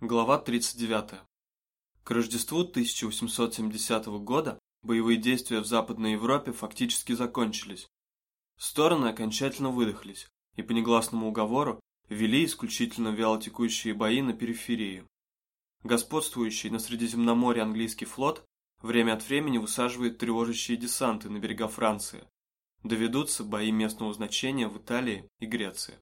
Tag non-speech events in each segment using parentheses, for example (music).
Глава 39. К Рождеству 1870 года боевые действия в Западной Европе фактически закончились. Стороны окончательно выдохлись и по негласному уговору вели исключительно вялотекущие бои на периферии. Господствующий на Средиземноморье английский флот время от времени высаживает тревожащие десанты на берега Франции. Доведутся бои местного значения в Италии и Греции.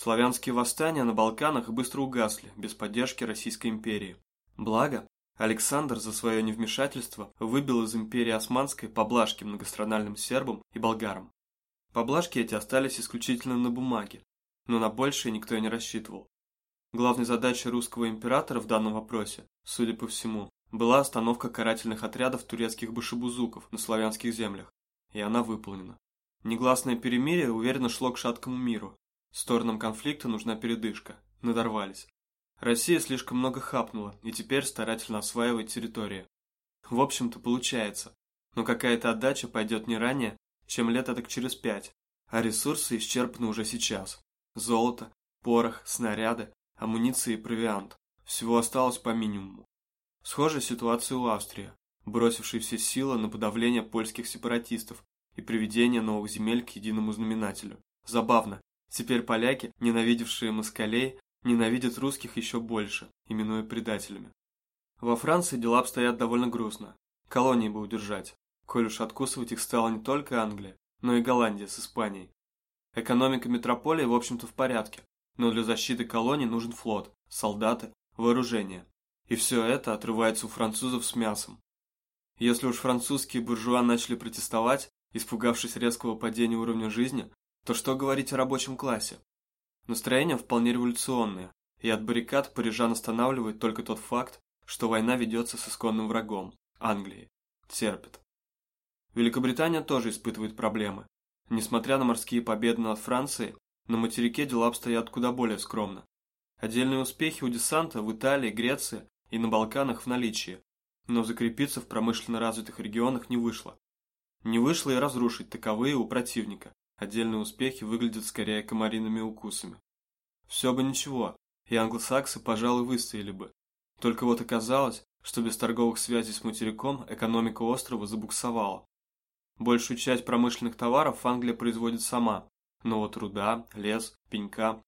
Славянские восстания на Балканах быстро угасли, без поддержки Российской империи. Благо, Александр за свое невмешательство выбил из империи Османской поблажки многостранальным сербам и болгарам. Поблажки эти остались исключительно на бумаге, но на большее никто и не рассчитывал. Главной задачей русского императора в данном вопросе, судя по всему, была остановка карательных отрядов турецких башебузуков на славянских землях, и она выполнена. Негласное перемирие уверенно шло к шаткому миру, Сторонам конфликта нужна передышка. Надорвались. Россия слишком много хапнула и теперь старательно осваивает территории. В общем-то получается. Но какая-то отдача пойдет не ранее, чем лет так через пять, а ресурсы исчерпаны уже сейчас. Золото, порох, снаряды, амуниция и провиант. Всего осталось по минимуму. Схожая ситуация у Австрии, бросившей все силы на подавление польских сепаратистов и приведение новых земель к единому знаменателю. Забавно, Теперь поляки, ненавидевшие москалей, ненавидят русских еще больше, именуя предателями. Во Франции дела обстоят довольно грустно. Колонии бы удержать, коль уж откусывать их стала не только Англия, но и Голландия с Испанией. Экономика метрополии, в общем-то, в порядке, но для защиты колоний нужен флот, солдаты, вооружение. И все это отрывается у французов с мясом. Если уж французские буржуа начали протестовать, испугавшись резкого падения уровня жизни, то что говорить о рабочем классе? Настроения вполне революционные, и от баррикад парижан останавливает только тот факт, что война ведется с исконным врагом – Англией. Терпит. Великобритания тоже испытывает проблемы. Несмотря на морские победы над Францией, на материке дела обстоят куда более скромно. Отдельные успехи у десанта в Италии, Греции и на Балканах в наличии, но закрепиться в промышленно развитых регионах не вышло. Не вышло и разрушить таковые у противника, Отдельные успехи выглядят скорее комариными укусами. Все бы ничего, и англосаксы, пожалуй, выстояли бы. Только вот оказалось, что без торговых связей с материком экономика острова забуксовала. Большую часть промышленных товаров Англия производит сама, но вот руда, лес, пенька.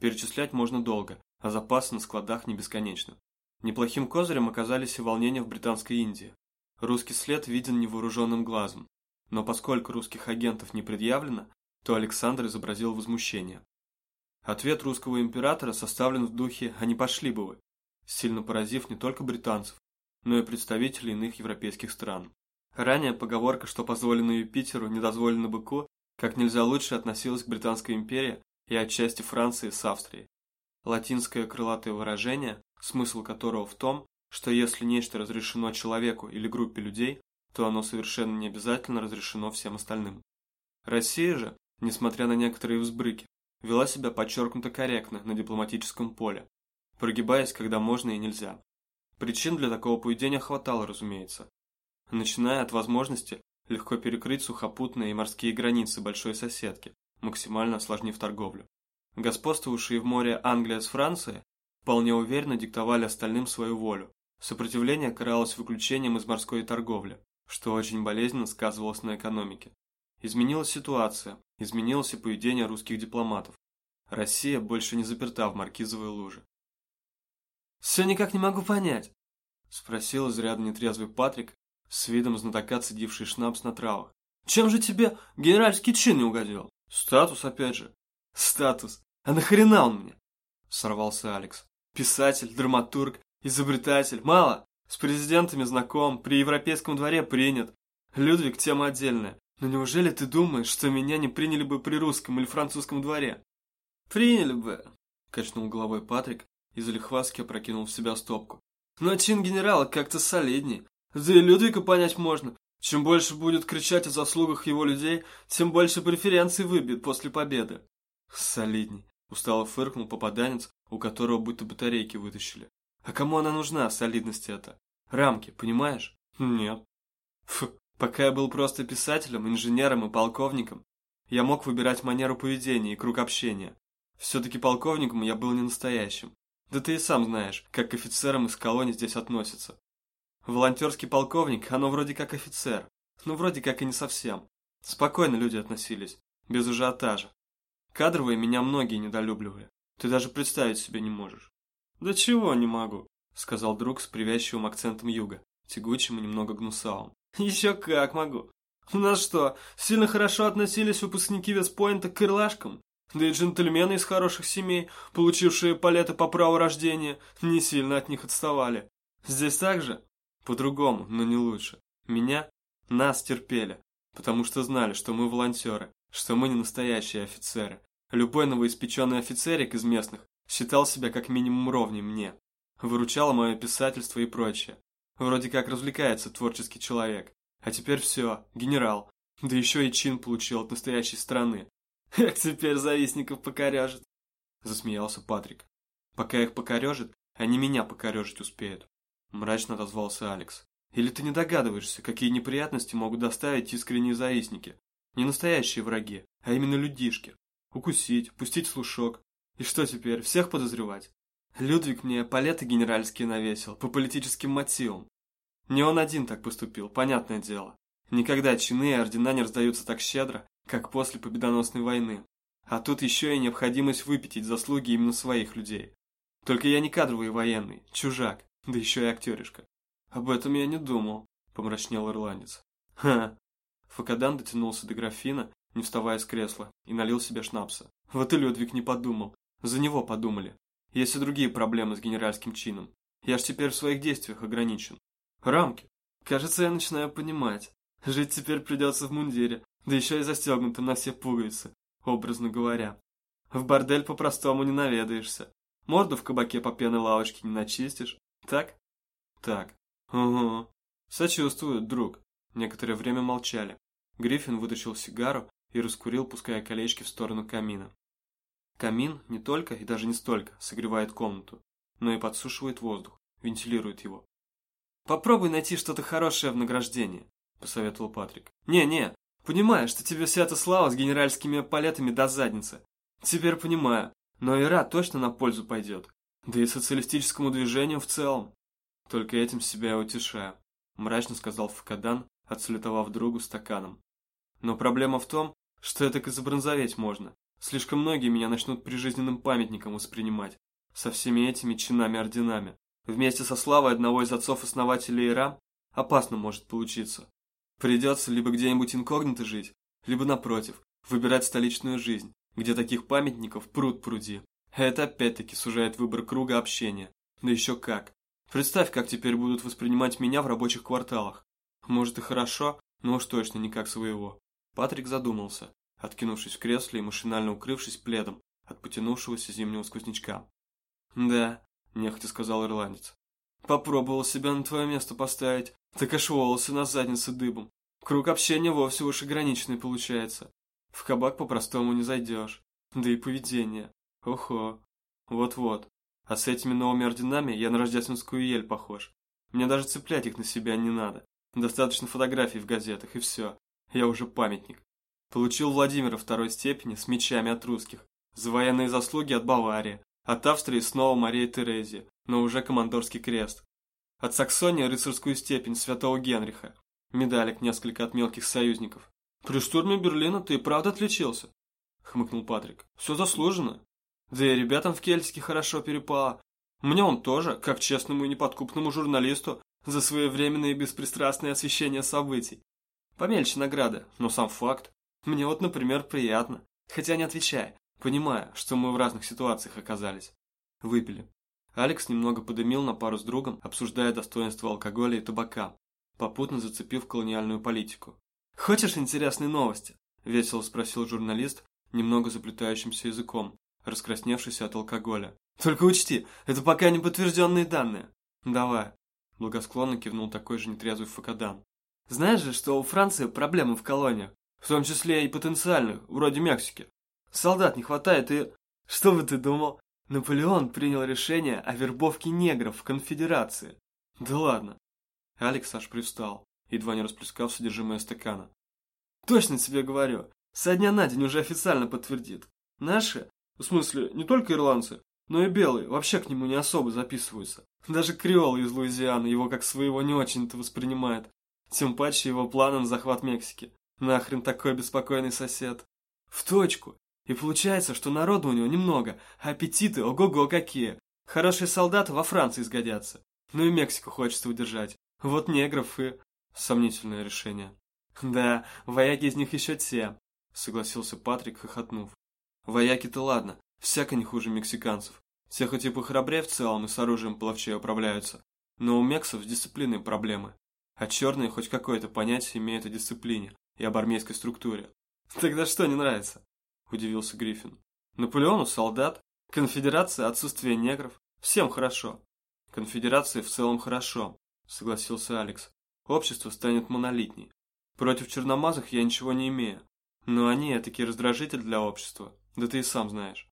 Перечислять можно долго, а запасы на складах не бесконечны. Неплохим козырем оказались и волнения в Британской Индии. Русский след виден невооруженным глазом, но поскольку русских агентов не предъявлено, то Александр изобразил возмущение. Ответ русского императора составлен в духе «они пошли бы вы», сильно поразив не только британцев, но и представителей иных европейских стран. Ранее поговорка, что позволено Юпитеру, не дозволено быку, как нельзя лучше относилась к Британской империи и отчасти Франции с Австрией. Латинское крылатое выражение, смысл которого в том, что если нечто разрешено человеку или группе людей, то оно совершенно не обязательно разрешено всем остальным. Россия же, несмотря на некоторые взбрыки, вела себя подчеркнуто корректно на дипломатическом поле, прогибаясь, когда можно и нельзя. Причин для такого поведения хватало, разумеется. Начиная от возможности легко перекрыть сухопутные и морские границы большой соседки, максимально осложнив торговлю. Господствовавшие в море Англия с Францией вполне уверенно диктовали остальным свою волю. Сопротивление каралось выключением из морской торговли, что очень болезненно сказывалось на экономике. Изменилась ситуация, изменилось и поведение русских дипломатов. Россия больше не заперта в маркизовой луже. «Все никак не могу понять», – спросил изрядно нетрезвый Патрик, с видом знатока цедивший шнапс на травах. «Чем же тебе генеральский чин не угодил?» «Статус, опять же». «Статус? А нахрена он мне?» – сорвался Алекс. «Писатель, драматург, изобретатель. Мало? С президентами знаком, при европейском дворе принят. Людвиг – тема отдельная. Но неужели ты думаешь, что меня не приняли бы при русском или французском дворе? Приняли бы, качнул головой Патрик и залихваски опрокинул в себя стопку. Но чин генерала как-то солидней. Да и Людвига понять можно. Чем больше будет кричать о заслугах его людей, тем больше преференций выбьет после победы. Солидней, устало фыркнул попаданец, у которого будто батарейки вытащили. А кому она нужна, солидность эта? Рамки, понимаешь? Нет. Фу, Пока я был просто писателем, инженером и полковником, я мог выбирать манеру поведения и круг общения. Все-таки полковником я был не настоящим. Да ты и сам знаешь, как к офицерам из колонии здесь относятся. Волонтерский полковник, оно вроде как офицер, но вроде как и не совсем. Спокойно люди относились, без ажиотажа. Кадровые меня многие недолюбливали. Ты даже представить себе не можешь. Да чего не могу, сказал друг с привязчивым акцентом юга, тягучим и немного гнусавым. Еще как могу. У нас что, сильно хорошо относились выпускники Вестпойнта к крылашкам? Да и джентльмены из хороших семей, получившие палеты по праву рождения, не сильно от них отставали. Здесь так же? По-другому, но не лучше. Меня, нас терпели, потому что знали, что мы волонтеры, что мы не настоящие офицеры. Любой новоиспеченный офицерик из местных считал себя как минимум ровней мне. Выручало мое писательство и прочее. Вроде как развлекается творческий человек. А теперь все, генерал. Да еще и чин получил от настоящей страны. (laughs) Как теперь завистников покорежит? Засмеялся Патрик. Пока их покорежит, они меня покорежить успеют. Мрачно отозвался Алекс. Или ты не догадываешься, какие неприятности могут доставить искренние завистники? Не настоящие враги, а именно людишки. Укусить, пустить слушок. И что теперь, всех подозревать? Людвиг мне палеты генеральские навесил, по политическим мотивам. Не он один так поступил, понятное дело. Никогда чины и ордена не раздаются так щедро, как после победоносной войны. А тут еще и необходимость выпятить заслуги именно своих людей. Только я не кадровый военный, чужак, да еще и актеришка. Об этом я не думал, помрачнел ирландец. Ха. Факадан дотянулся до графина, не вставая с кресла, и налил себе шнапса. Вот и Людвиг не подумал. За него подумали. Есть и другие проблемы с генеральским чином. Я ж теперь в своих действиях ограничен. Рамки. Кажется, я начинаю понимать. Жить теперь придется в мундире, да еще и застегнутым на все пуговицы, образно говоря. В бордель по-простому не наведаешься. Морду в кабаке по пеной лавочке не начистишь. Так? Так. Угу. Сочувствую, друг. Некоторое время молчали. Гриффин вытащил сигару и раскурил, пуская колечки в сторону камина. Камин не только и даже не столько согревает комнату, но и подсушивает воздух, вентилирует его. «Попробуй найти что-то хорошее в награждении», – посоветовал Патрик. «Не-не, понимаю, что тебе вся эта слава с генеральскими палетами до задницы. Теперь понимаю, но Ира точно на пользу пойдет. Да и социалистическому движению в целом. Только этим себя я утешаю», – мрачно сказал Факадан, отсалютовав другу стаканом. «Но проблема в том, что это забронзоветь можно. Слишком многие меня начнут прижизненным памятником воспринимать, со всеми этими чинами-орденами. Вместе со славой одного из отцов-основателей Ира опасно может получиться. Придется либо где-нибудь инкогнито жить, либо, напротив, выбирать столичную жизнь, где таких памятников пруд пруди. Это опять-таки сужает выбор круга общения. Да еще как. Представь, как теперь будут воспринимать меня в рабочих кварталах. Может и хорошо, но уж точно не как своего. Патрик задумался, откинувшись в кресле и машинально укрывшись пледом от потянувшегося зимнего сквознячка. «Да», – нехотя сказал ирландец. «Попробовал себя на твое место поставить, так аж волосы на заднице дыбом. Круг общения вовсе уж ограниченный получается. В кабак по-простому не зайдешь. Да и поведение. Охо. Вот-вот. А с этими новыми орденами я на рождественскую ель похож. Мне даже цеплять их на себя не надо. Достаточно фотографий в газетах, и все. Я уже памятник. Получил Владимира второй степени с мечами от русских. За военные заслуги от Баварии. От Австрии снова Мария Терезия, но уже командорский крест. От Саксонии рыцарскую степень святого Генриха. Медалик несколько от мелких союзников. При штурме Берлина ты и правда отличился, хмыкнул Патрик. Все заслуженно. Да и ребятам в Кельсике хорошо перепало. Мне он тоже, как честному и неподкупному журналисту, за своевременное и беспристрастное освещение событий. Помельче награды, но сам факт. Мне вот, например, приятно. Хотя не отвечая, понимая, что мы в разных ситуациях оказались. Выпили. Алекс немного подымил на пару с другом, обсуждая достоинства алкоголя и табака, попутно зацепив колониальную политику. «Хочешь интересные новости?» – весело спросил журналист, немного заплетающимся языком, раскрасневшийся от алкоголя. «Только учти, это пока не подтвержденные данные». «Давай», – благосклонно кивнул такой же нетрезвый Факадан. «Знаешь же, что у Франции проблемы в колониях, в том числе и потенциальных, вроде Мексики. Солдат не хватает и... Что бы ты думал? Наполеон принял решение о вербовке негров в конфедерации. Да ладно. Алекс аж привстал, едва не расплескав содержимое стакана. Точно тебе говорю, со дня на день уже официально подтвердит. Наши, в смысле, не только ирландцы, Но и белые вообще к нему не особо записываются. Даже креолы из Луизианы его как своего не очень-то воспринимают. Тем паче его планы на захват Мексики. Нахрен такой беспокойный сосед. В точку. И получается, что народу у него немного, а аппетиты ого-го какие. Хорошие солдаты во Франции сгодятся. Ну и Мексику хочется удержать. Вот негров и... Сомнительное решение. Да, вояки из них еще те, согласился Патрик, хохотнув. Вояки-то ладно, всяко не хуже мексиканцев. Все хоть и похрабрее в целом и с оружием половчее управляются, но у мексов с дисциплиной проблемы. А черные хоть какое-то понятие имеют о дисциплине и об армейской структуре. (laughs) Тогда что не нравится? Удивился Гриффин. Наполеону солдат, конфедерация отсутствие негров. Всем хорошо. Конфедерации в целом хорошо, согласился Алекс. Общество станет монолитней. Против черномазых я ничего не имею. Но они таки раздражитель для общества. Да ты и сам знаешь.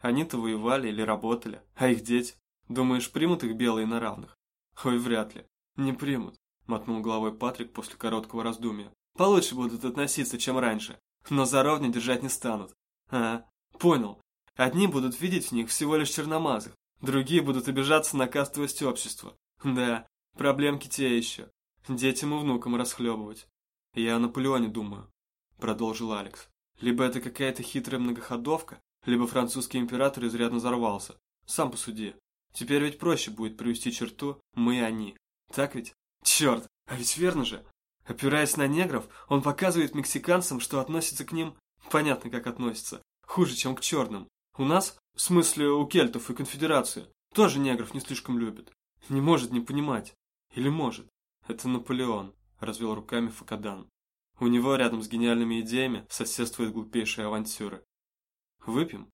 Они-то воевали или работали, а их дети? Думаешь, примут их белые на равных? Ой, вряд ли. Не примут, мотнул головой Патрик после короткого раздумья. Получше будут относиться, чем раньше, но за ровня держать не станут. А, понял. Одни будут видеть в них всего лишь черномазых, другие будут обижаться на кастовость общества. Да, проблемки те еще. Детям и внукам расхлебывать. Я о Наполеоне думаю, продолжил Алекс. Либо это какая-то хитрая многоходовка, либо французский император изрядно взорвался. Сам посуди. Теперь ведь проще будет привести черту «мы и они». Так ведь? Черт, а ведь верно же. Опираясь на негров, он показывает мексиканцам, что относится к ним, понятно как относится, хуже, чем к черным. У нас, в смысле у кельтов и конфедерации, тоже негров не слишком любят. Не может не понимать. Или может. Это Наполеон, развел руками Факадан. У него рядом с гениальными идеями соседствуют глупейшие авантюры. «Выпьем?»